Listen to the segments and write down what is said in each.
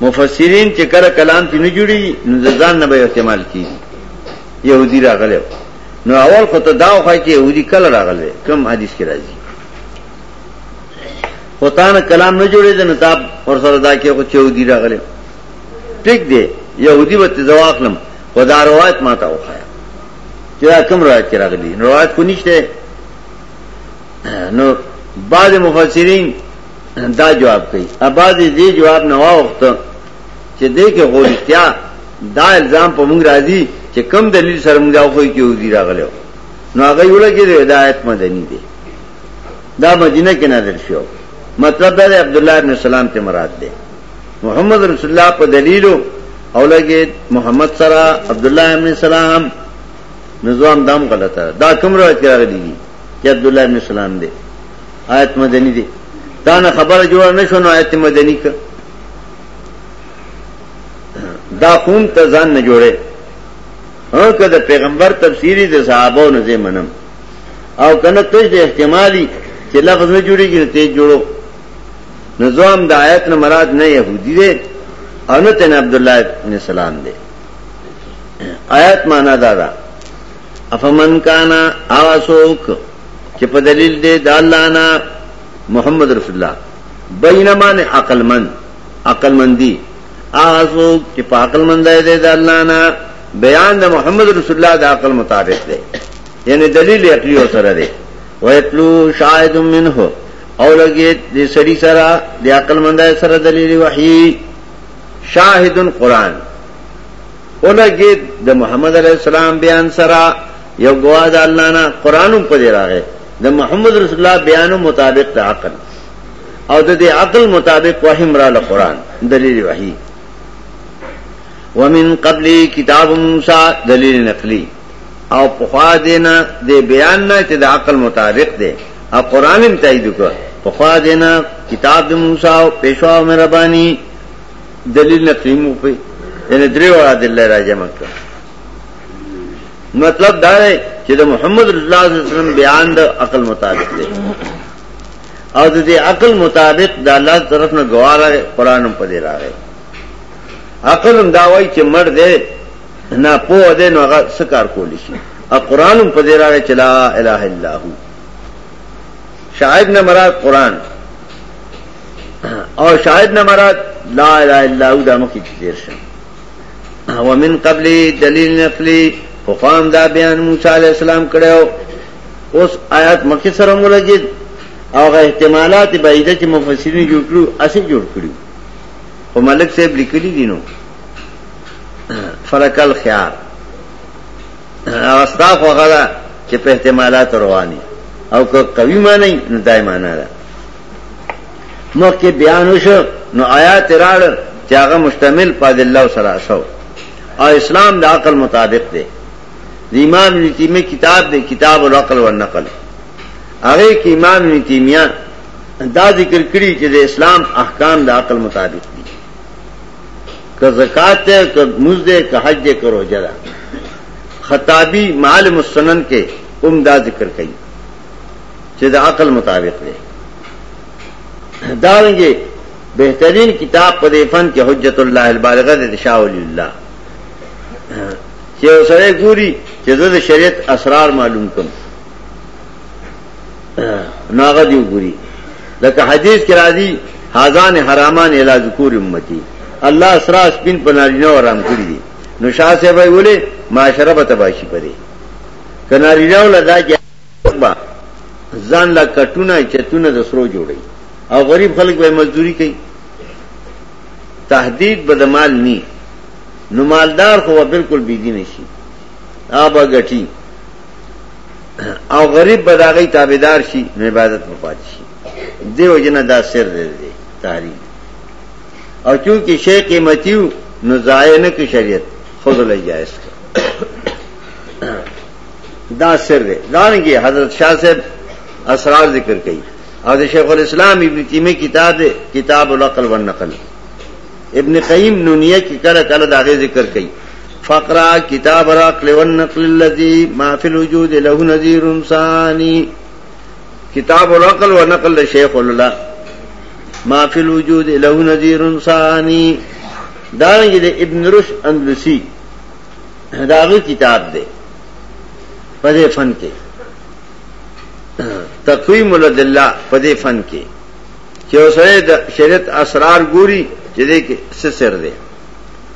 مفسرین چې کله کلام کې نه جوړي نو د ځان نه به احتمال کیږي يهودي راغلی نو اول خو ته دا وخای چې يهودي کله راغلی کوم حدیث کې راځي هوتان کلام نه جوړې ده نو تا ور سره دا کې خو چې يهودي راغلی ټیک دی يهودي به ته ځواخلم خدا روایت ما ته وخایا چې دا کوم روایت کې راغلی روایت کو نشته نو بعض مفسرین دا جواب کوي اباځي دې جواب نه واوخت چې دې کې غوړتیا دا الزام په موږ راځي چې کم دلیل سره موږ خو کې وزیر غلو نو هغه یو لګي د هدایت مدني دي دا مدینه کې نازل شو مطلب دا عبد الله ابن سلام ته مراد ده محمد رسول الله په دلیلو او لګي محمد سره عبد الله ابن سلام نظام دام غلطه دا کوم راځي راغلي چې عبد الله ابن سلام دی آیت مدنی دی تا نه خبره جوړه نشو نو آیت مدنی ک دا خون ته ځان نه جوړه هغه کده پیغمبر تفسیری د صحابو نه زمنم او کنه تج د احتمالي چې لفظ نه جوړیږي ته جوړو نظام د آیت نه مراد نه يهودي دی او نه تن عبد الله ابن سلام دی آیت معنا دا ده افمن کانا آسوک چې په دلیل دې د الله نه محمد رسول الله بینما نه عقل من عقل مندي آسو چې په عقل مند دی د الله نه بیان د محمد رسول الله د عقل مطابق دی یعنی دلیل عقلی او سره دی ویتلو شاهد منه او لګي د سړي سره د عقل مند سره دلیل وحی شاهد قران ولګید د محمد علی السلام بیان سره یو گواه د الله نه قران په دې راغې د محمد رسول الله بیان مطابق د عقل او د دې عقل مطابق وحی مرا له قران دلیل وحی ومن قبل کتاب موسی دلیل نقلی او په خوا دینا د بیان نه چې د عقل مطابق دی او قران هم تایید وکړ په خوا دینا کتاب د موسی او پېښو مهرباني دلیل نقلی مو په یعنی درې وړه دلیل راجم کړ مطلب دا دی چې د محمد رسول الله صلی الله علیه وسلم بیان د عقل مطابق دی او د دې عقل مطابق د الله طرف نه گواره قران هم پدې راغی عقل هم دا وایي چې مړ دی نه پوه دی نو هغه سکار کولی شي او قران هم پدې راغی چې لا اله الا هو شاید نه مراد قران او شاهد نه مراد لا اله الا هو دمو کې تیر شم او من قبل دلیل نقلی په قام دا بیان موسی علی السلام کړو اوس آیات مکه سره مولجد او غ احتمالات بعیده چې مفسرین جوړ کړو اسی جوړ کړو او ملک صاحب لیکلی دي نو فرق الخيار استاف وغلا چې په احتمالات رواني او که قوي معنی نه دای معنی ده مخ کې بیان وشو نو آیات راړ چې هغه مشتمل پاد الله او سره شو او اسلام د عقل مطابق دی د امام ابن تیمیه کتاب دی کتاب العقل والنقل هغه کې امام ابن تیمیه دا ذکر کړی چې د اسلام احکام د عقل مطابق دي که زکات ده که موز ده که حج ده که روزه ده خطابی معالم السنن کې هم دا ذکر کړي چې د عقل مطابق دی دارنګه بهترین کتاب په دې فن کې حجت الله البالغه د شاه ولی الله چې سره ګوري چې د شریعت اسرار معلوم کړم ناغه دی ګوري لکه حدیث کې راځي حاضان حرامان الی ذکور امتی الله اسرا سپین پنارینه ورام کړی دي نو شاه صاحب ویلي معاشره به تباشي پدې کنارینه ولدا به ځان لا کټونه چتونه د سرو جوړي او غریب خلک به مزدوري کوي تهدید به د مال ني نو مالدار خو بالکل بيدی نشي آبا غټي او غریب به داغي تابعدار شي نو عبادت په پات شي دیو جنا دا سر دی تحریم او چونکه شی قیمتیو نو ضایع نه کې شریعت خود لای جائز کړ دا سر دی دانګي حضرت شاه صاحب اسرار ذکر کړي او د شیخ الاسلام ابن تیمیه کتاب دی کتاب العقل والنقل ابن قیم نونیه کې کله کله دا غي ذکر کړي فقرا کتاب العقل والنقل الذي ما في الوجود له نذير ثاني کتاب العقل والنقل شیخ الله ما في الوجود له نذير ثاني دانګي د ابن رشد اندلسي دا غي کتاب دی په دې فن کې تقویم ولد الله په دې فن کې چې اوسره د شریعت اسرار ګوري چې دې کې سسر دی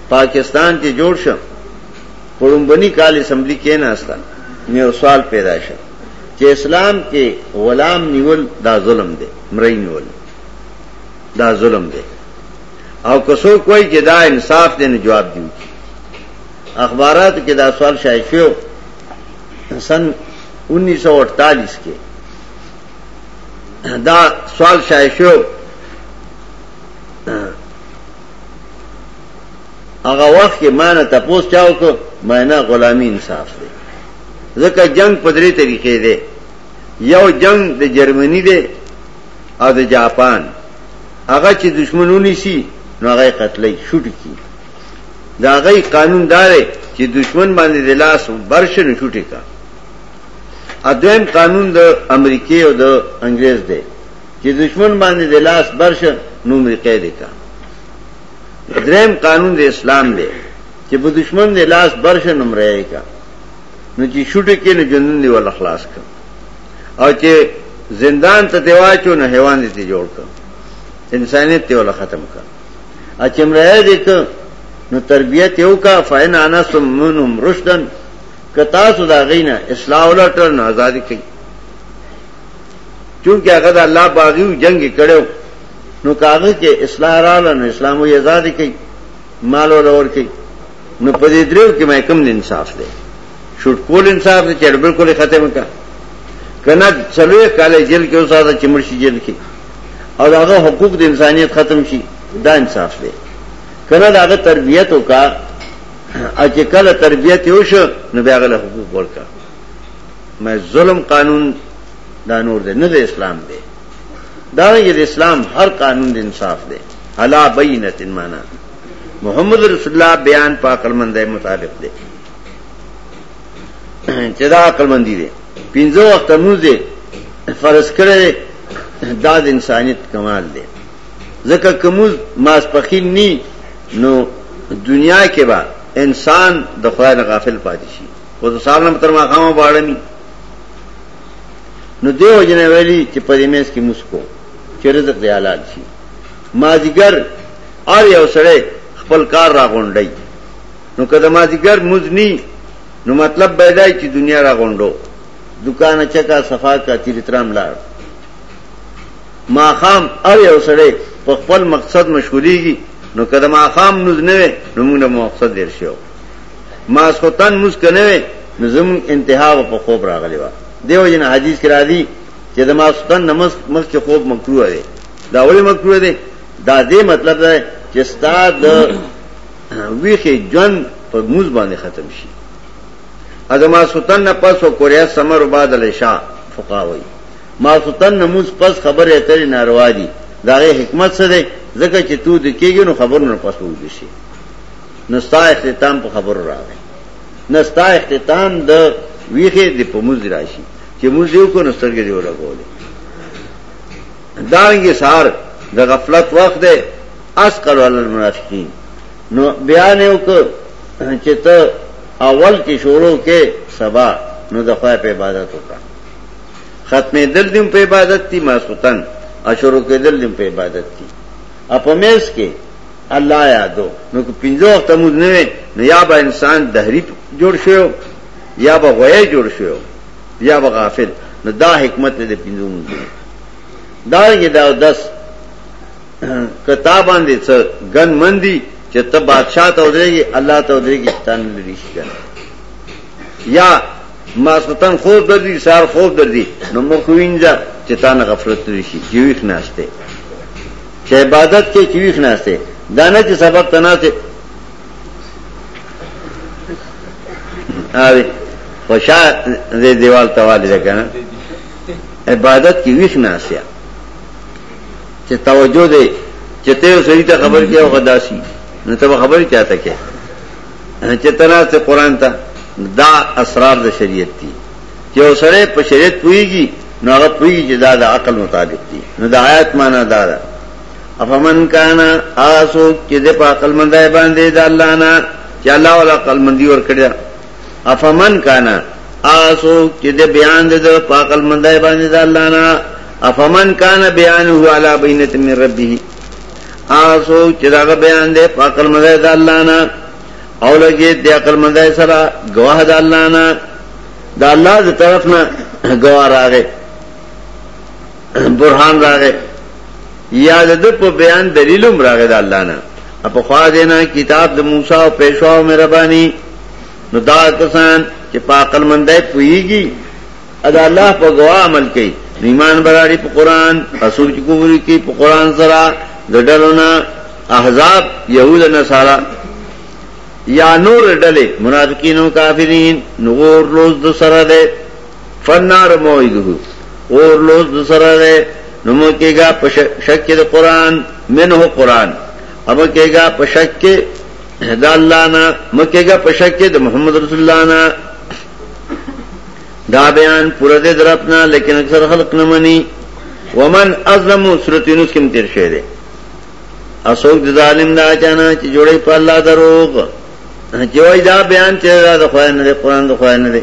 پاکستان کې جوړ شو پړمبني کال اسمبلی کې نه استا مې سوال پیدا شو چې اسلام کې غلام نیول دا ظلم دی مړی نیول دا ظلم دی او که څوک وایي چې دا انصاف دی نو جواب دی وکړي اخباراتو کې دا سوال شایع شو سن 1948 کې دا سوال شایع شو هغه وخت کې ما نه تاسو چاو کو ما نه غلامی انصاف دی ځکه جنگ په درې طریقې دی یو جنگ د جرمني دی او د جاپان هغه چې دشمن ونیسي نو هغه قتلې شوټ کی دا غي قانون دار چې دشمن باندې د لاس برش نه شوټي کا اذن قانون د امریکای او د انګريز دی چې دشمن باندې د لاس برش نو امریکای دی کا دریم قانون د اسلام دی چې په دشمن د لاس برش نمرې کا نو چې شوټي کې نه جنون دی ول خلاص کړ او چې زندان ته دی واچو نه حیوان دې جوړ کړ انسانیت ته ولا ختم کړ اچې مرای دې ک نو تربیت یو کا فین انا سمنهم رشدن ک تاسو دا غینه اصلاح ولټر نه ازادي کوي چونکه هغه د الله باغیو جنگ کړو نو کاغه کې اصلاح رااله نو اسلام یې ازادي کوي مال ولور کوي نو په دې درو کې مې کم انصاف دی شوټ کول انصاف دی چې بالکل ختم کا کنه چلو کاله جیل کې اوساده چې مرشي جیل کې او داغه حقوق د انسانيت ختم شي دا انصاف دی کنه داغه تربيت وکا او چې کله تربيت یو شو نو بیا غل حقوق ورکا مې ظلم قانون دا نور دی نه د اسلام دی دا یې د اسلام هر قانون د انصاف دی حلا بینت معنا محمد رسول الله بیان پاک المنده مطابق دی چې دا عقل مندي دي پنځه وخت موږ دې فرض کړی دا د انسانيت کمال دی ځکه کومز ماس پخین ني نو دنیا کې به انسان د خدای نه غافل پاتې شي او د سال نه تر ما خامه باړني نو دیو جن ویلی چې په دې میس کې مسکو چې رزق دی حلال شي مازیګر اور یو سره خپل کار را غونډي نو که د مازیګر موز نی نو مطلب بيدای چې دنیا را غونډو دکان چکا صفا کا تیرترام لاړ ماخام ار یو سړی په خپل مقصد مشغولېږي نو که د ماخام موز نه وي نو موږ له مقصد ډېر شو ماسخوتن موز که نه وي نو زموږ انتها به په خوب راغلی وه دیو جن حدیث کې راځي چې د ماسخوتن نه مخکې خوب مکروه دی دا ولې مکروه دی دا دې مطلب دی چې ستا د ویخې ژوند په موز باندې ختم شي ازما سوتن نه پس او کوریا سمر بعد العشاء فقاوی ما سوتن نموز پس خبرې اترې ناروا دي داغه حکمت څه دی ځکه چې تو د کېږي نو خبرو نه پس وږي شي نو ستا اختتام په خبرو راغی نه ستا اختتام د ویخې د په موز راشي چې موز یو کو نو سترګې دی ولګولې دانګي سار د غفلت وخت دی اثقل علی المنافقین نو بیان یو ک چې ته اول کې شروع کې سبا نو د خدای په عبادت وکړه ختمې دل دیم په عبادت دی ماسوتن اشورو کې دل دیم په عبادت دی اپمیس کې الله یادو نو کو پنځه وخت موږ نه نو یا به انسان دهری جوړ شو یا به غوې جوړ شو یا به غافل نو دا حکمت دې پنځه موږ دا یې دا دس کتا باندې څه ګن مندي چې ته بادشاہ ته ودرېږي الله ته ودرېږي چې تان لري شي کنه یا ماسوتن خوب دردي سار خوب دردي نو مخ وینځه چې تان غفلت لري شي چې ویښ ناشته چې عبادت کې چې ویښ ناشته دانه چې سبب تناسه آوی خوشا دې دیوال توالی ده کنه عبادت کې ویښ ناشته چې توجه دې چې ته یو سړي ته خبر کې او غداسي نو ته خبرې چاته کې چې تنا ته قران ته دا اسرار د شریعت دي چې یو سړی په شریعت پويږي نو هغه پويږي چې دا د عقل مطابق دي نو د آیات معنا دا ده افمن کان آسو چې د په عقل مندای باندې د الله نه چې الله ولا عقل مندي ور کړی افمن کانا آسو چې د بیان د پاکل مندای باندې د الله نه افمن کانا بیان هو علی بینت من ربه آسو چې دا بیان د پاکل مندای د الله نه او لګي د عقل مندای سره گواه د الله نه د الله د طرف نه گواه راغی برهان راغې یا د په بیان دلیلوم راغې د الله نه په خوا دینا کتاب د موسی او پېښو او مهرباني نو دا کسان چې په عقل مندای پويږي ادا الله په غوا عمل کوي ایمان براړي په قران رسول کې کووري کې په قران سره ګډلونه احزاب يهود نصارا یا نور ډلې منافقینو کافرین نور لوز د سره ده فالنار موعده اور لوز د سره ده نو مو کېږه په شک کې د قران منه قران اما کېږه په شک کې د الله نه مکېږه په شک کې د محمد رسول الله نه دا بیان پوره دې درپنا لیکن اکثر خلق نه مني ومن ازلم سورۃ یونس کې تیر شوی دی اسوک د ظالم دا چانه چې جوړې په الله دروغ چې وای دا بیان چې دا د خوانه قرآن د خوانه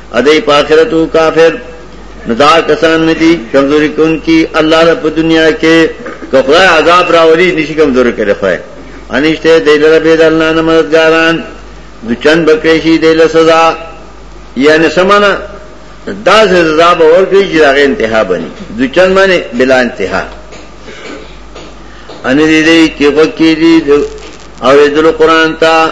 ادای په آخرت او کافر ندا کسان نه دي کمزوري کون کی الله رب دنیا کې کفرای عذاب راولي نشي کمزوري کړي خو انشته دلر به د الله نه مددګاران د چن بکې شي دله سزا یعنی سمانا دا سزا به ورکړي چې هغه انتها بني د چن باندې بلا انتها ان دې دې کې وکړي او دې قرآن ته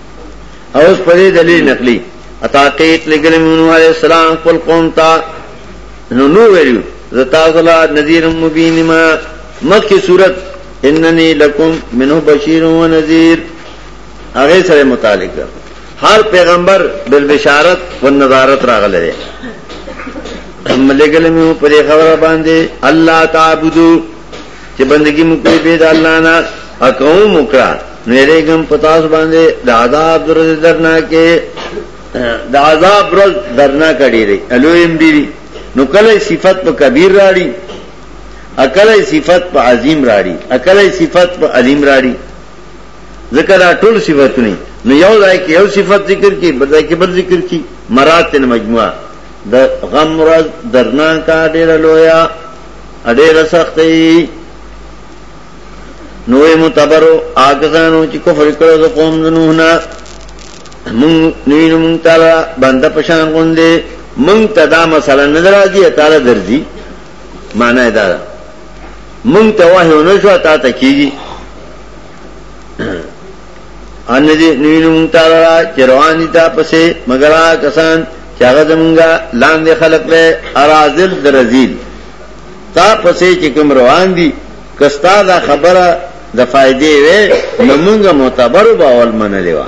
او اس پر دلیل نقلی اتاقیق لگل مونو علیہ السلام قل قوم تا نو نو ویلیو زتا صلا نذیر مبین ما مخ کی صورت اننی لکم منو بشیر و نذیر اغی سر متعلق ہر پیغمبر بالبشارت و نظارت راغل رہے ہم لگل مونو پر خبر باندے اللہ تعبدو چی بندگی مکوی بید اللہ نا اکوم مکران نېرېږم په تاسو باندې د عذاب ورځې درناکې د عذاب ورځ درناکه ډېرې الوی هم ډېري نو کله صفت په کبیر راړي اکله صفت په عظیم راړي اکله صفت په علیم راړي ځکه دا ټول صفاتونه نو یو ځای کې یو صفت ذکر کی بل ځای کې بل ذکر کی مراتن مجموعه د غم ورځ درناکه ډېره لویه ډېره سختي نوې متبرو آګزانو چې کفر کړو د قوم د نوح نه مون نوې مون تعالی بنده پشان غوندې مون ته دا مسله نه درځي تعالی درځي معنی دا ده مون ته وه نه شو تا ته کیږي ان دې نوې مون تعالی چې روان دي تا پسې مگر کسان چې هغه زمونږه لاندې خلق له ارازل درزیل تا پسې چې کوم روان دي کستا دا خبره د فائدې وې نو موږ معتبر به اول منلې و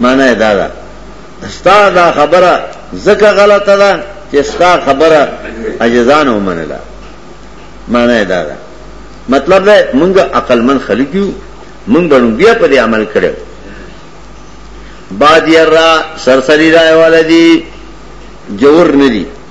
معنی دا ده ستا دا خبره زکه غلطه ده چې ستا خبره اجزان ومنله معنی دا ده مطلب ده موږ عقل من خلک یو موږ باندې بیا په دې عمل کړو بادی را سرسری راي والدي جوور ندي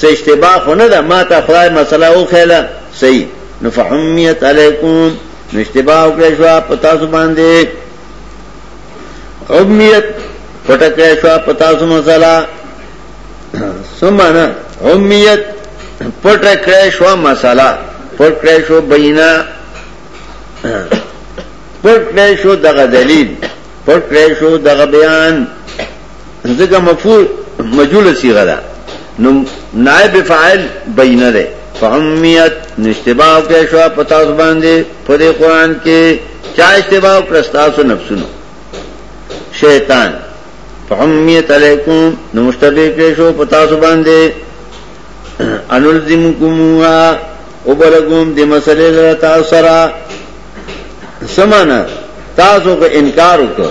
سه اشتباه خو نه ده ما ته خدای مسله او خیله صحیح نو فهمیت علیکم نو اشتباه وکړې شو پتا سو باندې عمیت پټکړې شو پتا سو مسله سمانه عمیت پټکړې شو مسله پټکړې شو بینا پټکړې شو دغه دلیل پټکړې شو دغه بیان ځکه مفعول مجهول صيغه ده نو نائب فاعل بینه ده فهمیت نشتباو کې شو پتا اوس باندې په دې قران کې چا اشتباو پرستاسو نفسونو شیطان فهمیت علیکم نو مشتبه کې شو پتا اوس باندې انلزمکموها او بلګوم د مسلې لپاره تاسو سره سمانه تاسو کو انکار وکړ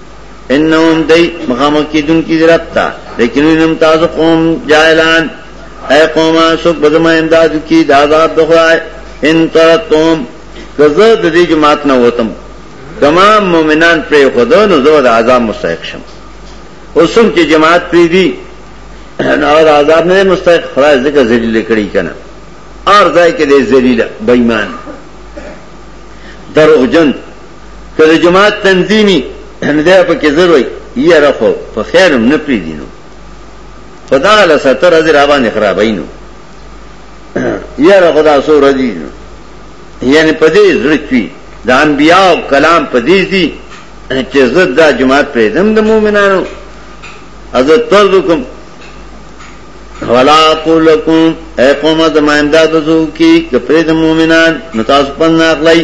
انهم دی مخامخ کیدون کی رب تا لیکن انهم تاسو قوم جاهلان اے قوما سوک بزما امدادو کی دا عذاب دخدای ان ترتم کزه د دې جماعت نه وتم کما مؤمنان پر خدا نو زو د عذاب مستحق شم اوسم چې جماعت پری دی نو عذاب نه مستحق خدای ذکر ذلیل کړی کنه ار ځای کې دې ذلیل بېمان دروغجن که د جماعت تنظیم وي نو دی به پکې زر وایي یاره خو په خیر هم نه پرېږدي نو خو دغه له ستر ورځې راباندې خرابوي نو یاره خو دا څو ورځې دي نو یعنې په دې زړه کې وي د انبیاو کلام په دې دي چې زه دا جماعت پرېږدم د مؤمنانو حضرت طرز کوم ولا قولکم اے قوم زما امداد وزو کی کپرې د مؤمنان نو تاسو پنه اخلئ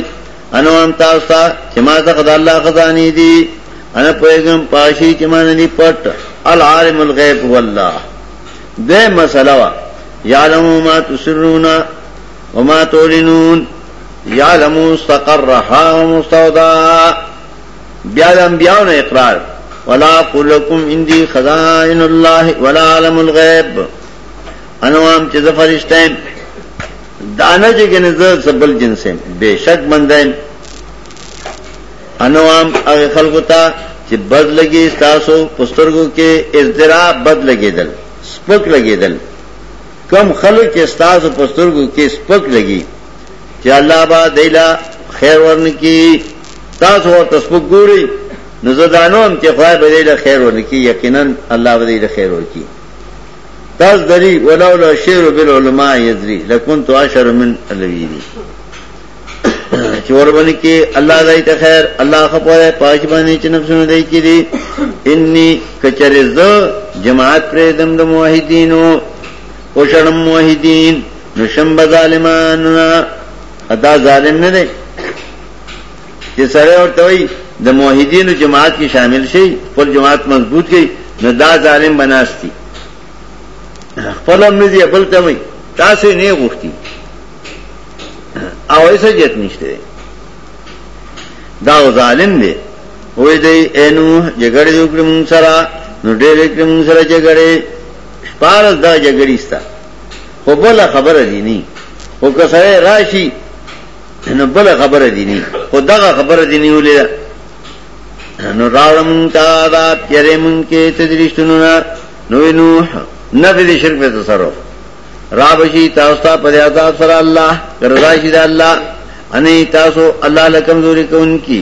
انا وام تاسو ته چې ما ته خدای الله خزاني دي انا پیغام پاشي چې ما نه پټ العالم الغیب هو الله ده مسله وا یعلم ما تسرون وما تعلنون یعلم مستقرها ومستودعها بیا د انبیانو اقرار ولا قل لكم عندي خزائن الله ولا علم الغيب انوام چې فرشتين دانه چې ګنې زه سبل جنس يم بهشک بنده يم انوام هغه خلکو ته چې بد لګي تاسو پسترګو کې اضطراب بد لګیدل سپک لګیدل کم خلک چې تاسو پسترګو کې سپک لګي چې الله با دیلا خیر ورنکي تاسو ورته سپک ګوري نو زدانوم چې خدای به دیلا خیر ورنکي یقینا الله به دیلا خیر ورکي تاس دری ولولا شعر بالعلماء یدری لکنت عشر من الویری چې وربني کې الله دای ته خیر الله خپره پاج باندې چې نفسونه دای کې دي انی کچره ز جماعت پر دم د موحدینو او شرم موحدین نشم بظالمان ادا ظالم نه دي چې سړی ورته وي د موحدینو جماعت کې شامل شي خپل جماعت مضبوط کړي نو دا ظالم بناستی خپل هم نه دی بل ته وي تاسو نه غوښتي او ایسا جت نشته دا ظالم دی وې دی انو جګړه وکړم سره نو ډېر وکړم سره جګړه شپارس دا جګړې ستا خو بل خبره دي نه او که سره راشي نو بل خبره دي نه خو دغه خبره دي نه ولې نو راړم تا دا تیرې مون کې تدریشتونو نو نو نه دې شرک په تصرف را بشي تاسو ته پر عذاب سره الله رضا شي دا الله اني تاسو الله له کمزوري کوونکی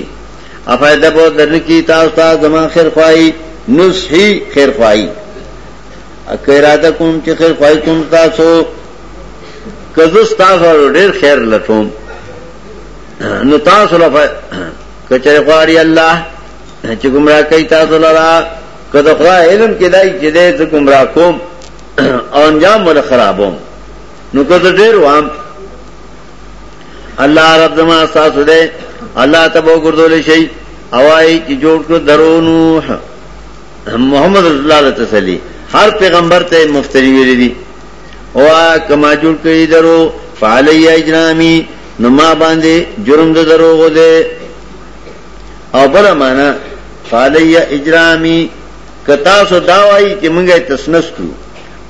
افایده په درن کې تاسو ته زما خیر خوای نصحي خیر خوای اکه اراده کوم چې خیر خوای کوم تاسو کزو تاسو ډیر خیر لټوم نو تاسو لپاره کچره غواړي الله چې گمراه کوي تاسو لرا کله خو علم کې دای چې دې ته گمراه کوم او انجام ول خرابوم نو کله ډیر وام الله رب زما تاسو دې الله تبو ګردول شي اوای چې جوړ کړ درو نوح محمد رسول الله له تسلی هر پیغمبر ته مفتری ویل دي او کما جوړ کړی درو فعلی اجرامی نو ما باندې جرم د دروغ دی او بل معنا فعلی اجرامی کتا سو دا وایي چې مونږه تسنس کړو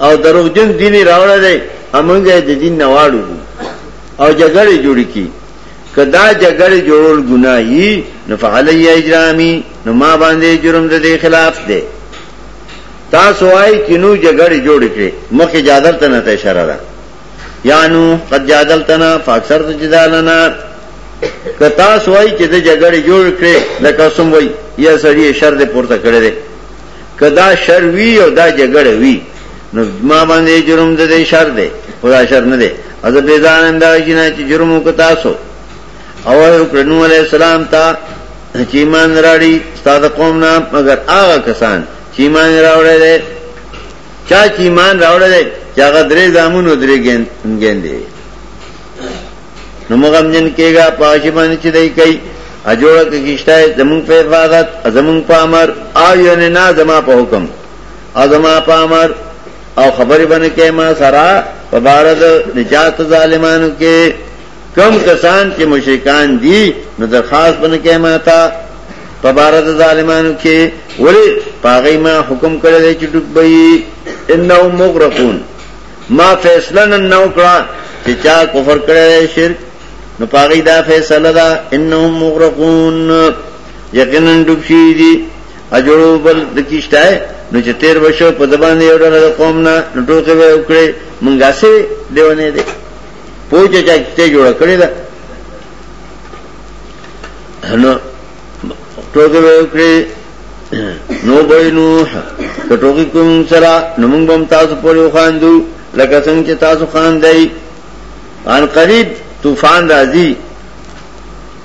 او دروغ جن دیني راوړل دی امونږه د دین نه واړو او جګړه جوړی کی که دا جګړې جوړول ګناه یي نو فعلی اجرامي نو ما باندې جرم د دې خلاف دی تاسو وايي چې نو جګړې جوړ کړي مخکې جادل ته نه ته اشاره ده یا نو قد جادل ته نه فاکثر ته جدال نه که تاسو وايي چې د جګړې جوړ کړي لکه سم وايي یا سړی شر دې پورته کړی دی که دا شر وی او دا جګړه وی نو ما باندې جرم د دې شر دی خدا شر نه دی از به ځان انده جنا چې جرم وکتا سو او کرنو علی السلام ته چې ایمان راړي ستاسو قوم نه مگر هغه کسان چې ایمان راوړل دي چا چې ایمان راوړل دي چې هغه درې زامونو درې ګندې نو مغم جن کېږه پاجي باندې چې دی کوي اجوړه کې کیشته زمون په عبادت زمون په امر او یو نه نه زما په حکم او زما په امر او خبرې باندې کې ما سره په بارد نجات ظالمانو کې کم کسان چې مشرکان دي نو درخواست باندې کې ما تا په بارد ظالمانو کې ولی پاغې ما حکم کړی چې ډوب وي انهم مغرقون ما فیصله نن نو کړه چې چا کفر کړی شرک نو پاغی دا فیصله ده انهم مغرقون یقینا ډوب شي دي اجړو بل د کیشتای نو چې تیر وشو په دبان یو ډول قوم نه ټوکې به وکړي مونږه سي دیونه دي پوجا چې جوړ کړی دا نو ټوګه وکړي نو به نوح کټوګه کوم سره نمنګ بم تاسو پورې وخاندو لکه څنګه چې تاسو خاندای ان قریب طوفان راځي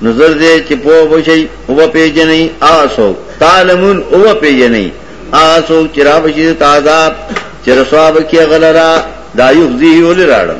نظر دې چې په وشي او په جنې آسو تعلمون او په جنې آسو چې را بشي تعذاب چې رسواب کې غلرا دا یو ذی ول راړم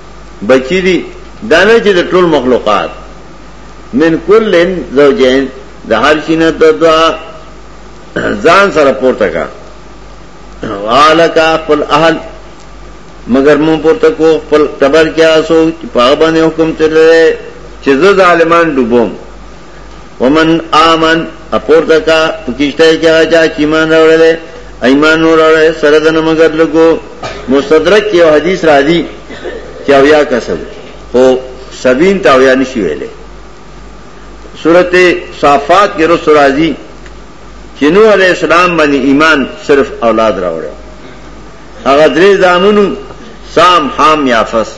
بچی دی دانه چې د ټول مخلوقات من کلن زوجین د هر شینه د دعا ځان سره پورته کا والکا خپل اهل مگر مون پورته کو خپل تبر کیا سو پاغه باندې حکم تللی چې زه ظالمان ډوبوم ومن آمن اپورته کا په کشته کې هغه چا چې ایمان راوړل ایمان نور راوړل سره د نه مگر لګو مستدرک یو حدیث را دي چې او یا کسب خو سبین تا او یا نشي ویلې سورته صافات کې رسول راځي چې نو علی السلام باندې ایمان صرف اولاد راوړل هغه درې ځامنو سام حام یافس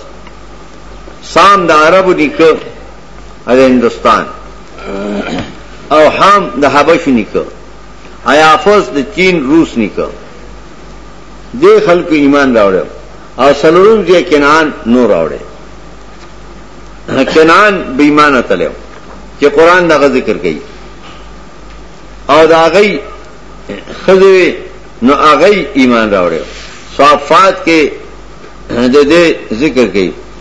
سام د عربو نیکه او هندوستان او حام د حبش نیکه ایافوس د چین روس نیکه دې خلکو ایمان راوړل او سلورم دې کنعان نور راوړل کنعان بې ایمان تلو چې قران دا ذکر کوي او دا غي خزوی نو هغه ایمان راوړل صافات کې د دې ذکر کوي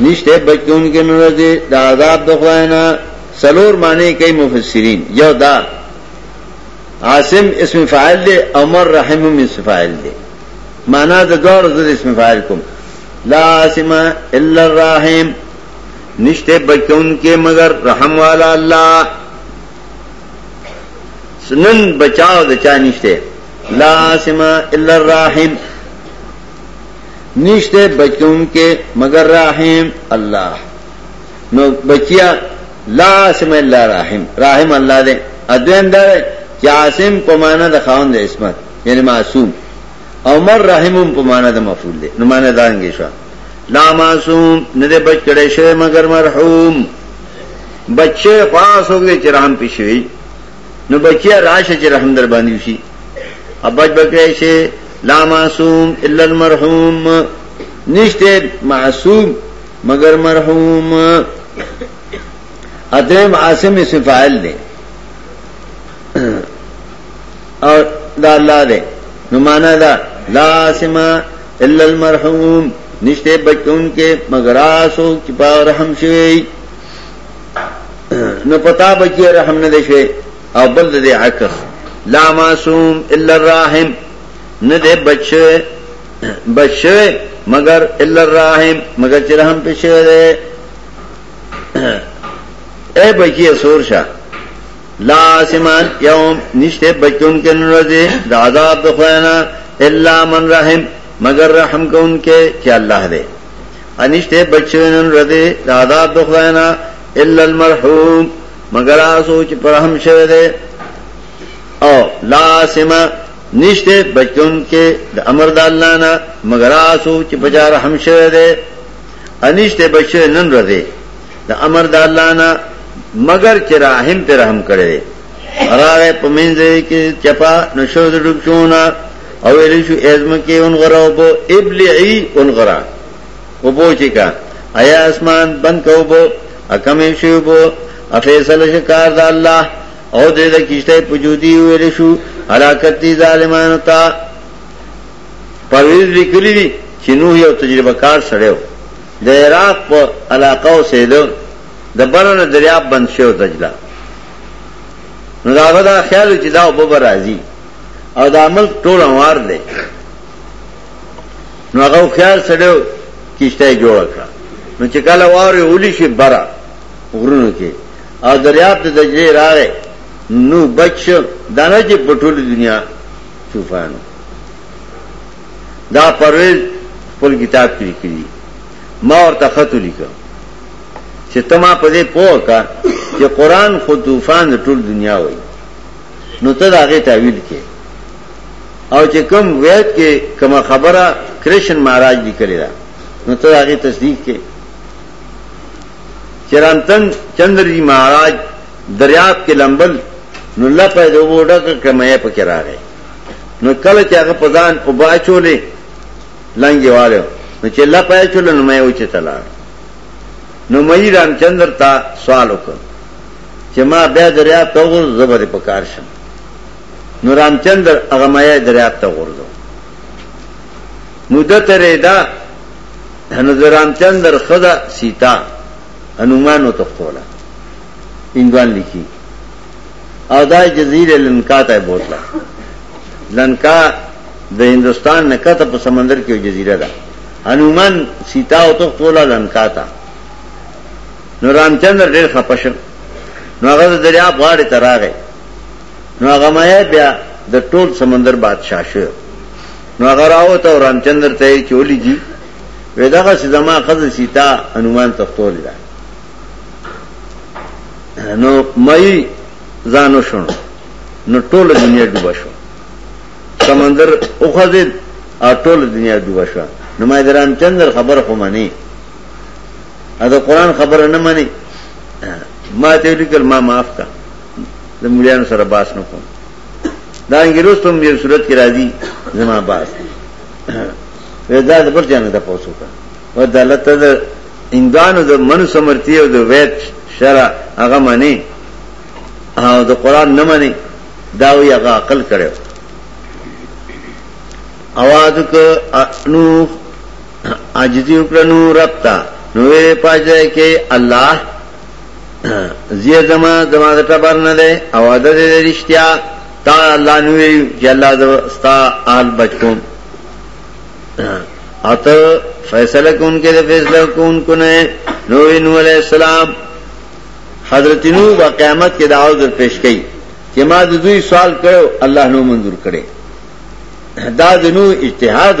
نشته بچون کې نور دي د عذاب د خواینا سلور معنی کوي مفسرین یو دا عاصم اسم فاعل دی عمر رحم هم اسم فاعل دی معنا د دوه ورځې اسم فاعل کوم لا عاصم الا الرحیم نشته بچون کې مگر رحم والا الله سنن بچاو د چا نشته لا عاصم الا الرحیم نشته بچون کې مگر رحم الله نو بچیا لا سم الله رحم رحم الله دې اذن دار چې عاصم په معنا د خاوند د اسمت یعنی معصوم عمر رحم په معنا د مفعول دی نو معنا دا انګی شو لا معصوم نه دې بچ کړي شوی مگر مرحوم بچي خاص وګړي چې رحم پښوی نو بچیا راشه چې رحم در باندې وشي ابج بکرای شي لا معصوم الا المرحوم نشته معصوم مگر مرحوم ادم عاصم اسم فاعل دی او دا الله دی نو معنا دا لا عاصم الا المرحوم نشته بچون کې مگر اسو چې په رحم شوی نو پتا بچی رحم نه دشوي او بل دې عکس لا معصوم الا الرحم نه دې بچ بچ مگر الا الرحم مگر چې رحم پښه ده اے بچی سور شاه لا سمان یوم نشته بچون کې نورځي د عذاب د خوانه الا من رحم مگر رحم کوونکې چې الله دې انشته بچوي نن ورځې د عذاب د خدای نه الا المرحوم مگر آسو چې پر رحم شوی دی او لاسمه نشته بچون کې د امر د الله نه مگر آسو چې په جار رحم شوی دی انشته بچوي نن ورځې د امر د الله نه مگر چې رحم پر رحم کړي راغه پمنځه کې چپا نشو د ډوب شونه او ویلی شو ایزم کې اونغره او بو ابلعی اونغره او بو چې کا ایا اسمان بند کو بو اکم شو بو افیصل شکار دا الله او دې د کیشته پجودی ویلی شو حلاکت دي ظالمانو ته پرویز لیکلی دي چې نوح یو تجربه کار سړیو د عراق په علاقه او سیدو د برنه دریاب بند شو دجله نو دا غدا خیال چې دا وبو راځي او دا ملک ټول انوار دی نو هغه خيار سړیو کیشته جوړ کړ نو چې کله واره ولي شي برا غرونو کې او دریاب ته دجې راغې نو بچ دانه چې پټول دنیا طوفانو دا پرویز خپل کتاب کې لیکلي ما ورته خط لیکم چې تما په دې پوه کا چې قران خو طوفان ټول دنیا وایي نو ته دا غي تعویل کې او چې کوم وېد کې کوم خبره کرشن مہاراج لیکلی دا نو ته دا غي تصدیق کې چرانتن چندر جی مہاراج دریاب کې لمبل نو لپه د وډه کمه په کې راغی نو کله چې هغه پدان او باچولې لنګي والو نو چې لپه چول نو مې وچتلا نو مې رامچندر تا سوال وکړ چې ما بیا دریاب ته وغور زبر په کار شم نو رامچندر هغه ما دریاب ته غورځو مدت ریدا نو رامچندر خدا سیتا هنومان او تختولا انګوان لیکي او دا جزیره لنکا ته بوتله لنکا د هندستان نه کته په سمندر کې جزیره ده هنومان سیتا او تختولا لنکا ته نو رامچندر ډېر خپه شو نو هغه د دریاب غاړې ته راغی نو هغه مې بیا د ټول سمندر بادشاہ شو نو هغه راوته او رامچندر ته یې چولی دي وې دغه زما خزه سیتا هنومان تختول ده نو مې ځانو شون نو ټول دنیا ډوبه شو سمندر او خزه ټول دنیا ډوبه شو نو مې درام چندر خبر خو منی ا د قران خبره نه مني ما ته لیکل ما معاف کا د مليانو سره باس نه کوم دا انګلیس په یو صورت کې راځي زما باس ودا د بل جانه ته پوسو کا ودالت د انګانو د منو سمرتی او د ویت شرع هغه معنی او د قران نه معنی دا وی هغه عقل کړو اواز ک نو عاجزی وکړنو رب تا نو ویره پاجده کې الله زیه زما زما د ټبر نه ده او ده د رښتیا تا الله نو وی چې الله د ستا آل بچون اته فیصله کون کې د فیصله کون کو نه نو نو علی السلام حضرت نو با قیامت کې دعوت در پیش کړي چې ما د دوی سوال کړو الله نو منظور کړي دا د نو اجتهاد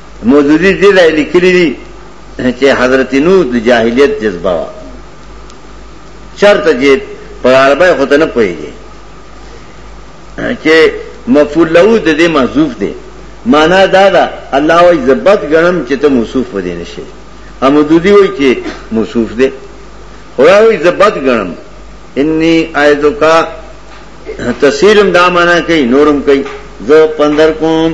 مودودی دې لای لیکلی دی چې حضرت نوح د جاهلیت جذبه وا چرته چې په عربی خو ته نه پوهیږي چې مفعول له د دې محذوف دی معنا دا ده الله وای زبط غنم چې ته موصوف ودی نشي امدودی وای چې موصوف دی خو وای زبط غنم انی ایذکا تسیرم دا معنا کوي نورم کوي زه پندر کوم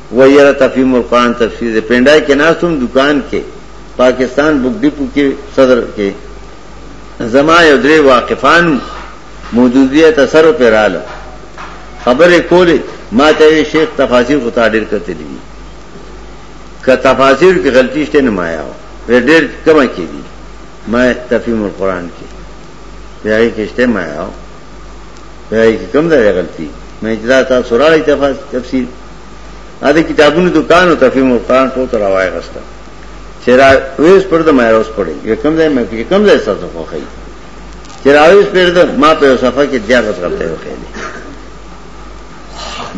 وه یره تفهیم القرآن تفسیر دی پنډای کې ناست هم دکان کې پاکستان بک ډیپو کې صدر کې زما یو درې واقفانو مودودیه تسرو پر رااله خبره کوله ما ته شیخ تفاسیر خو تا ډیر کتلی دي که تفاسیر کې غلطی شته نه مایا و ډیر کم کې دي ما تفهیم القرآن کې بیا کې شته مایا و بیا کې کم ده غلطی مې اجازه تاسو راځي تفسیر دا د کتابونو دکان او تفهیم او قران ټول تر وای غسته چیرې وېس پر د مې اوس پړې یو کم ځای مې یو کم ځای ساتو خو خې چیرې اوس پر د ما په صفه کې دیار غلط غلطه یو خې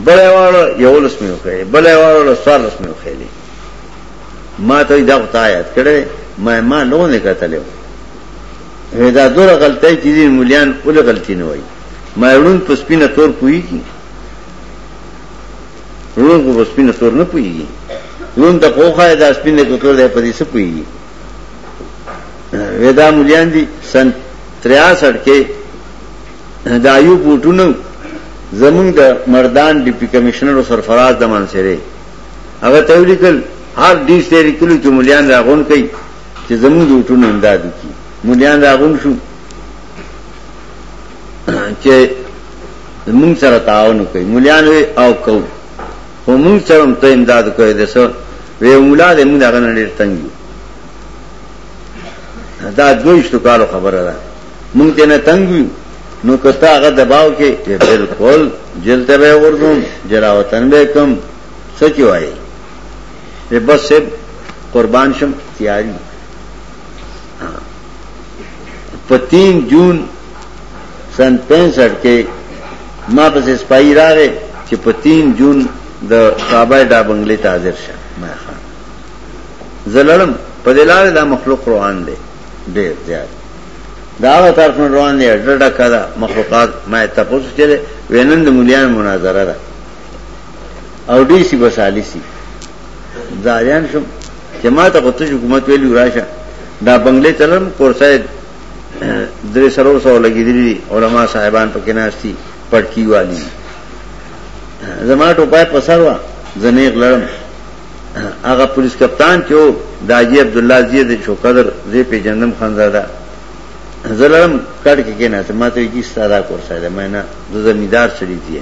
بل ایوالو یو لس مې خې بل ایوالو لس سوال لس مې خې ما ته دا غوتا یاد کړې ما ما نو نه کتلې دا دوه غلطۍ چې مولیان اول غلطي نه وای ما ورون په سپینه تور کوي کی روغ و سپینه تور نه پويږي لون ته پوخه دا سپینه کو تور دی په دې څه پويږي ودا مليان دي سن 63 کې د ایو بوټونو زمونږ د مردان ډیپټي کمشنر او سرفراز د منصره هغه ته ولیکل هر دې سری کلو چې مليان راغون کوي چې زمونږ بوټونو امداد وکړي مليان راغون شو چې مونږ سره تعاون کوي مليان وي او کو خو مونږ سره هم ته امداد کوي د سو وی مولا دې مونږ هغه نړۍ تنګ یو دا دویشتو کالو خبره ده مونږ ته نه تنګ یو نو کته هغه دباو کې چې بالکل جیل ته به ورغوم جلا وطن به کم سچ وایي به بس سب قربان شم تیاری په 3 جون 19 سن 65 کې ما پس سپای راغې چې په 3 جون د صحابه دا بنگلې ته حاضر شه ما خان زلړم په دلاره دا مخلوق روان دی ډېر زیات دا و طرف روان دی ډډه کړه مخلوقات ما ته پوښتنه چلے وینن د مليان مناظره ده او ډي سي بسالي سي ځاریان شم چې ما ته پته حکومت ویلی راشه دا بنگلې تلم کورسای درې سرور سو لګیدلی علما صاحبان پکې ناشتي پټکی والی زما ټوپای په سر وا زنیغ لړم هغه پولیس کپتان چې و داجی عبد الله زید شو قدر زی په جنم خان زاده زلم کټ کې نه ته ماته کی ستاره کور سره مې نه د زمیدار سړي دی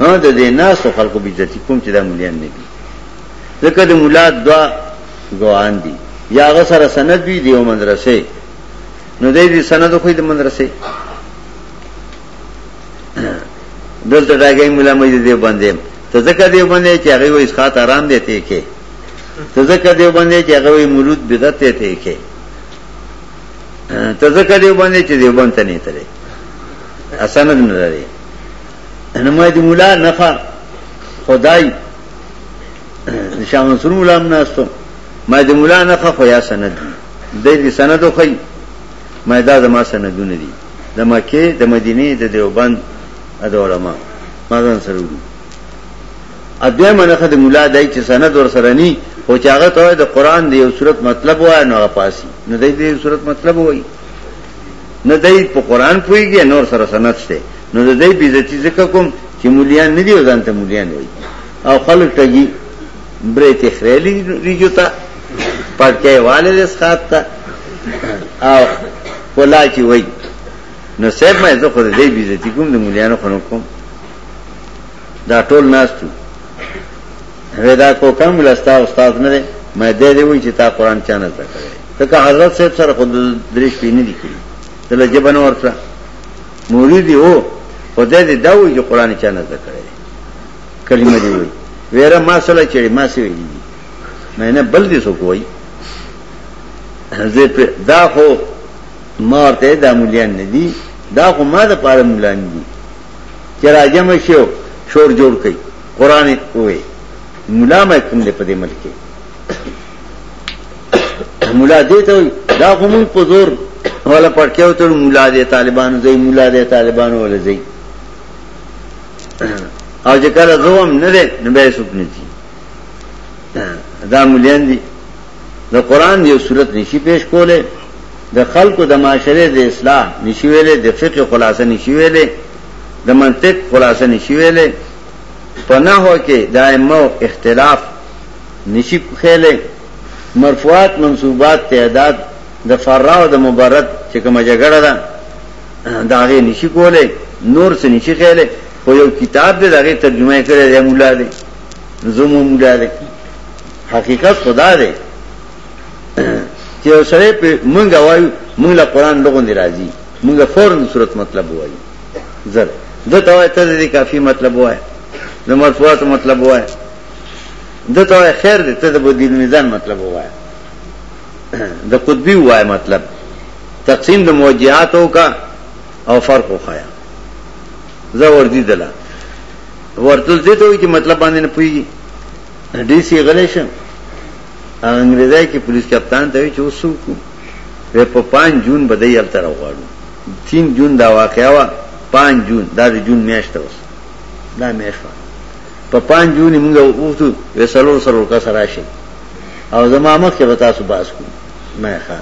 ها د دې ناس او خلکو به عزت کوم چې دا مليان نه دي ځکه د مولا دوا ګوان دي یا هغه سره سند وی دیو مدرسې نو دې دې سند خو دې مدرسې دلته راګي مولا مې دې باندې ته ځکه دې باندې چې هغه وې اسقات آرام دې ته کې ته ځکه دې باندې چې هغه وې مولود بدعت ته ته کې ته ځکه دې باندې چې دې باندې نه ترې اسنه نه لري نمای دی مولا نفع خدای شاه منصور مولا هم ناستو ما دی مولا نفع خو یا سند دی دی سندو خی ما دا زما سندونه دي د مکه د مدینه د دیوبند د علماء ما ځان سره وړو اده منخه د مولا دای چې سند ور سره ني او چې هغه ته د قران دی یو صورت مطلب وای نو پاسي نو دای دی صورت مطلب وای نه دای په قران پويږي نور سره سنت شته نو د دې بیزتی زکه کوم چې مولیان نه دی ځان ته مولیان وای او خلک ټګي برې ته خريلي ریجو ته پټکې والے لسخات ته او ولا چې وای نو سید مې زه خو دې بیزتی کوم د مولیانو خنو کوم دا ټول ناس ته وې دا کوکن مولا ستا استاد نه دی مې دې دی وای چې تا قران چا نه زده کړی ته که حضرت صاحب سره خود درې شپې نه دی کړی ته له جبن ورکړه مرید او خدای دې دا وای چې قران چا نه زده کړی کلمه دی وای ویره ما سره چړي ما سره ویلی مې نه بل دې سو کوی زه په دا خو مارته د مولیان نه دي دا خو ما د پاره مولان دي چې راځم شو شور جوړ کړي قرآن اوه ملا مې کوم دې په دې ملک کې ملا دې ته دا هم په زور ولا پټکیو ته ملا دې طالبانو زې ملا دې طالبانو ولې زې او چې کله زوم نه دې نه به سوک نه دي دا مليان دي د قران یو صورت نشي پیش کوله د خلکو د معاشره د اصلاح نشي ویلې د فقه خلاصه نشي ویلې د منطق خلاصه نشي ویلې په نحو کې د ائمه اختلاف نشي خېلې مرفوعات منصوبات تعداد د فراو د مبرد چې کوم جګړه ده داغه نشي کولې نور څه نشي خېلې خو یو کتاب دې داغه ترجمه کړی دی مولا دې زمو مولا دې حقیقت خدا دې چې سره په مونږ وایو مونږ له قران لغون دی راځي مونږه فورا د صورت مطلب وایو زر د توای ته دې کافی مطلب وای د مرفوعات مطلب وای د توای خیر دې ته د بدیل میزان مطلب وای د قطبی وای مطلب تقسیم د موجهاتو کا او فرق وخایا زه ور دي دلا ورتل دې ته وي چې مطلب باندې نه پوي ډي سي غلې شه انګريزي کې پولیس کپتان ته وي چې وسو کو وې په پنځ جون به دی هلته راغواړو تین جون دا واقعا وه پنځ جون دا د جون میاشت ده اوس دا میاشت وه په پنځ جون یې موږ وغوښتو وې څلور څلور کسه راشئ او زما مخکې به تاسو بحث کوو ما یې ښه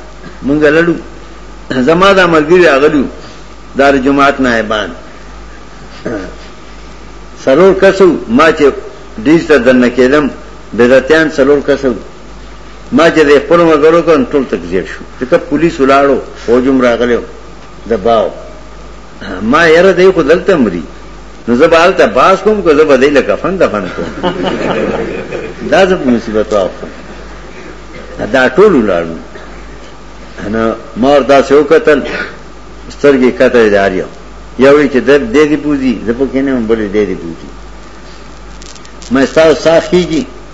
موږ لړو زما دا ملګري راغلي وو دا د جماعت نایبان څلور کسه وو ما چې ډیج ته دننه کېدم بدعتیان څلور کسه وو ما چې د خپل مګرو کړ ټول تکزیر شو ځکه پولیس ولاړو فوجم راغلو د باو ما یره دی خو دلته مري نو زه به هلته باس کوم که زه به دی له کفن دفن کوم دا زه په مصیبت واخلم دا ټول ولاړو نو مور دا سو قتل سترګې کته داریو یو چې د دې دی پوزي زه په کینه هم بلې دې دی پوزي مې تاسو صاحب کیږي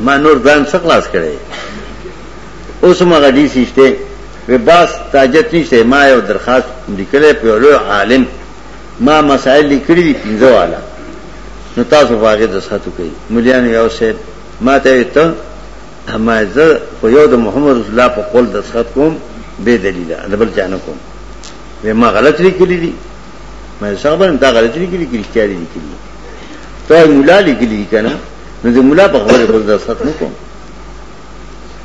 ما نور ځان څه خلاص کړي اوس ما غډي سیشته وی باس تاجت نشته ما یو درخواست لیکلې په لوی عالم ما مسائل لیکلي دي پنځه والا نو تاسو واغې د ساتو کوي مليان یو سه ما ته ته ما زه خو یو د محمد رسول الله په قول د سخت کوم به دلیل د بل چانه کوم وی ما غلط لیکلي دي ما صاحب دا غلط لیکلي کړي کړي لیکلي ته مولا لیکلي کنه نو د مولا په خبره خو زه ست نه کوم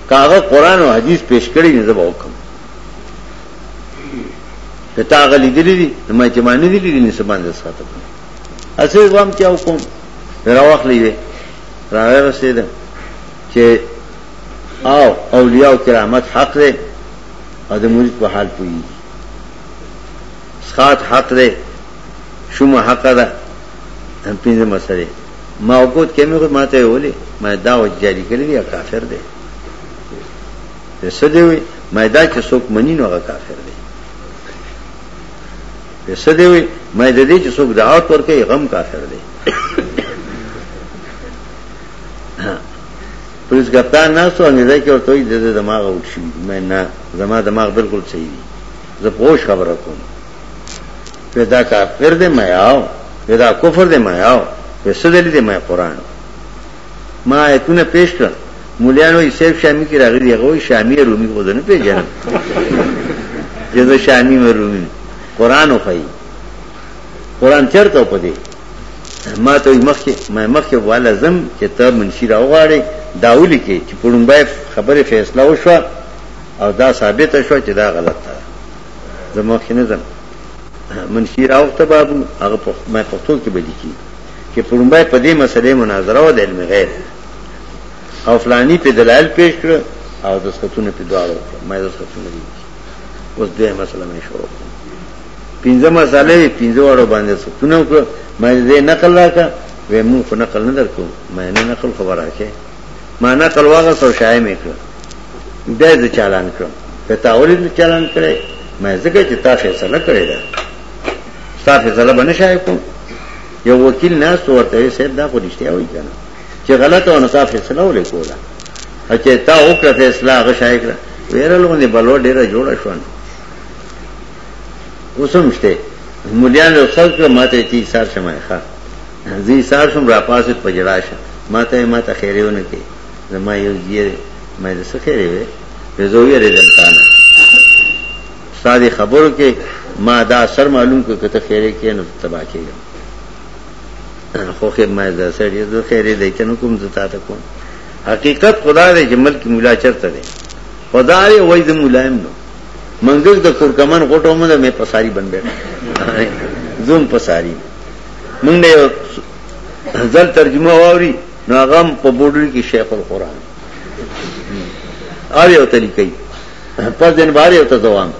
کاغه قران او حدیث پیش کړی نه زبا وکم کتا غلی دلی دی ما چې معنی دی دلی نه سبان زه ست کوم اسه وام کیا وکم راوخ لیوه راغی رسیدم چې او اولیاء کرامت حق دی او د مرید په حال پوي سخات حق دی شوم حق ده هم پینځه مسله ما وکوت کې مې خود ماته ویلي ما دا وجه جاری کړی دی کافر دی پیسې دی وي ما دا چې څوک منی نو هغه کافر دی پیسې دی وي ما د دې چې څوک دعوت ورکړي غم کافر دی پولیس کپتان نه سو انګریزي کې ورته د دماغ اوټ شي مې نه زما دماغ بالکل صحیح دی زه پوښ خبره کوم پیدا کافر دې مې آو پیدا کفر دې مې آو په سدل دې مې قران ما ایتونه پیش کړ مولیانو یې سیف شامی کې راغلي دی غوي شامی رومي خو نه پیژنم چې دا شامی مې رومي قران وخی قران چرته په دې ما ته مخکې ما مخکې والا زم چې ته منشي راوغاړي داولي کې چې پړمبای خبره فیصله وشوه او دا ثابت شو چې دا غلط ده زما خې نظم منشي راوخ ته بابو هغه په ما پښتو کې به لیکي چې پړمبای په دې مسلې مناظره و د علم غیب او فلانی په دلایل پیش کړ او د سختونه په دواړو ما د سختونه دي اوس دې مسله مې شروع پنځه مسالې پنځه وړو باندې سختونه وکړ ما دې نقل راکړ وې مونږ خو نقل نه درکو ما نه نقل خبره کړې ما نقل واغست او شایع مې کړ بیا زه چالان کړم په تا ولې نه چالان کړی مې ځکه چې تا فیصله کړې ده ستا فیصله به نه شایع کوم یو وکیل نه سو ورته یې صاحب دا خو رښتیا وایي کنه چې غلطه ونه تا فیصله ولې کوله چې تا وکړه فیصله هغه شایع کړه ویرل غوندې بلو ډیره جوړه شو اوسم شته مليان له خلق ماته چې سار شمه ښه زه ایسار شوم، راپاڅېد، په ژړا شو، ما ته یې ما ته خیرې ونه کړې، زما یو ځیه دی، ما یې د څه خیرې وې؟ وې زه ووېرېدم تا نه، ستا دې خبرو کې ما دا سر معلوم کړ، که ته خیرې کړې نو زه تباه کېږم. خو خیر ما زه سړی زه خیرې دی ته نه کوم زه تا ته کوم حقیقت خدا دی چې ملک مولا چرته دی خدا دی وای د مولایم نو منګز د کورکمن غټو مده مې پساری بن بیٹا زوم پساری مونږ یو ځل ترجمه واوري نو هغه په بورډر کې شیخ القرآن او یو تلی کوي پس دن بار یو ته دوام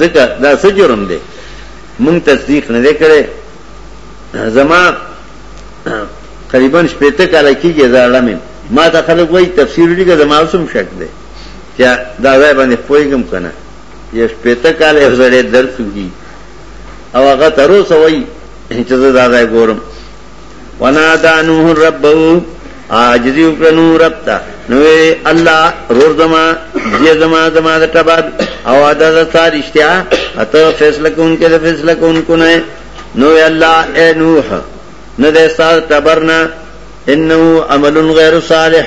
ځکه دا څه جرم دی مونږ تصدیق نه دی کړی زما قریبا شپېته کاله کېږي زه اړم یم ما ته خلک وایي تفسیر لیکه زما اوس هم شک دی چې دا ځای باندې پوهېږم که نه یو شپېته کاله یو سړی درس وکړي او هغه تر اوسه وایي چې زه دا ځای ګورم ونادا نوح ربه عاجزی وکړنو رب ته نو الله رور زما دې زما زما د تباد او ادا د تارشتیا اته فیصله کوونکې د فیصله کوونکو نه نو الله اے نوح نه د استاد تبرنا انه عمل غیر صالح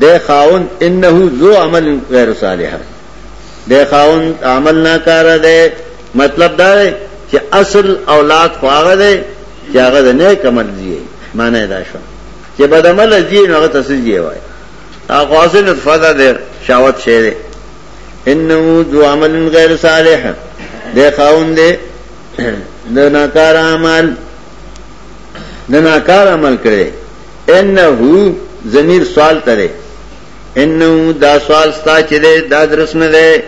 ده خاون انه ذو عمل غیر صالح دی خاوند عمل نه کار دی مطلب دا دی چې اصل اولاد خو هغه دی چې هغه د نه کمل دی معنی دا شو چې بدعمل دی نو هغه تاسو دی وای هغه اصل فضا دی شاوت شه دی انه ذو عمل غیر صالح دی خاوند دی د ناکار عمل د ناکار عمل کړي انه ضمیر سوال تره انه دا سوال ستا چې ده دا درس نه ده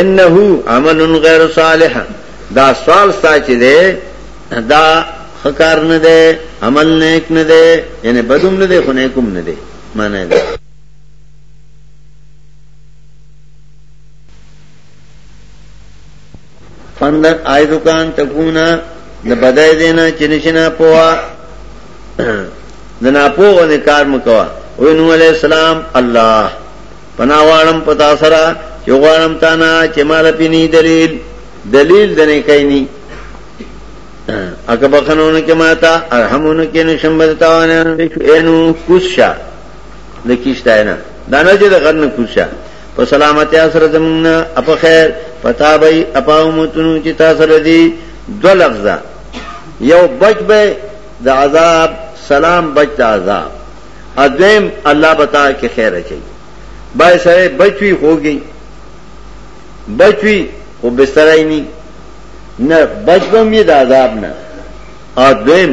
انه عمل غیر صالح دا سوال ستا چې ده دا خکار نه ده عمل نیک نه ده یعنی بدوم نه ده خو نیکوم نه ده معنی ده اندر آی دکان تکونا د بدای دینا چې نشنا پوا د ناپو باندې کار مکوا او نو علی السلام الله پناوالم پتا سره چې غوړم تا نه چې مال پینی دلیل دلیل دنه کینی اګه بخنونه کې ماتا ارحمونه کې نشم بدتاونه اینو کوشا د کیشتاینه دانه چې د غرنه کوشا په سلامتی سره زمونږ اپ خیر پتا به اپاو متونو چې تاسو لدی دو لفظه یو بچ به د عذاب سلام بچ د عذاب اذم الله بتا کې خیر اچي بای سره بچوي هوږي بچوي خو بستر یې نه نه بچوم یې د عذاب نه اذم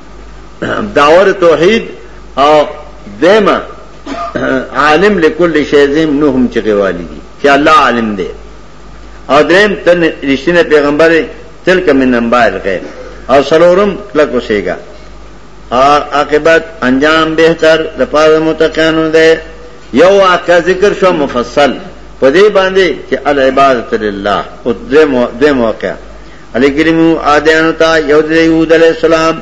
داور توحید او دیمه عالم لكل شيء زم نو هم چغه والی دي چې الله عالم دی او دریم تن رښتینه پیغمبر تلک من انباء الغیب او سلورم کله کوشيګا عاقبت انجام بهتر د پاره متقینو دی یو واقع ذکر شو مفصل په دې باندې چې العبادت لله او دې موقع علی کریم آدیانو تا یو د یود علی السلام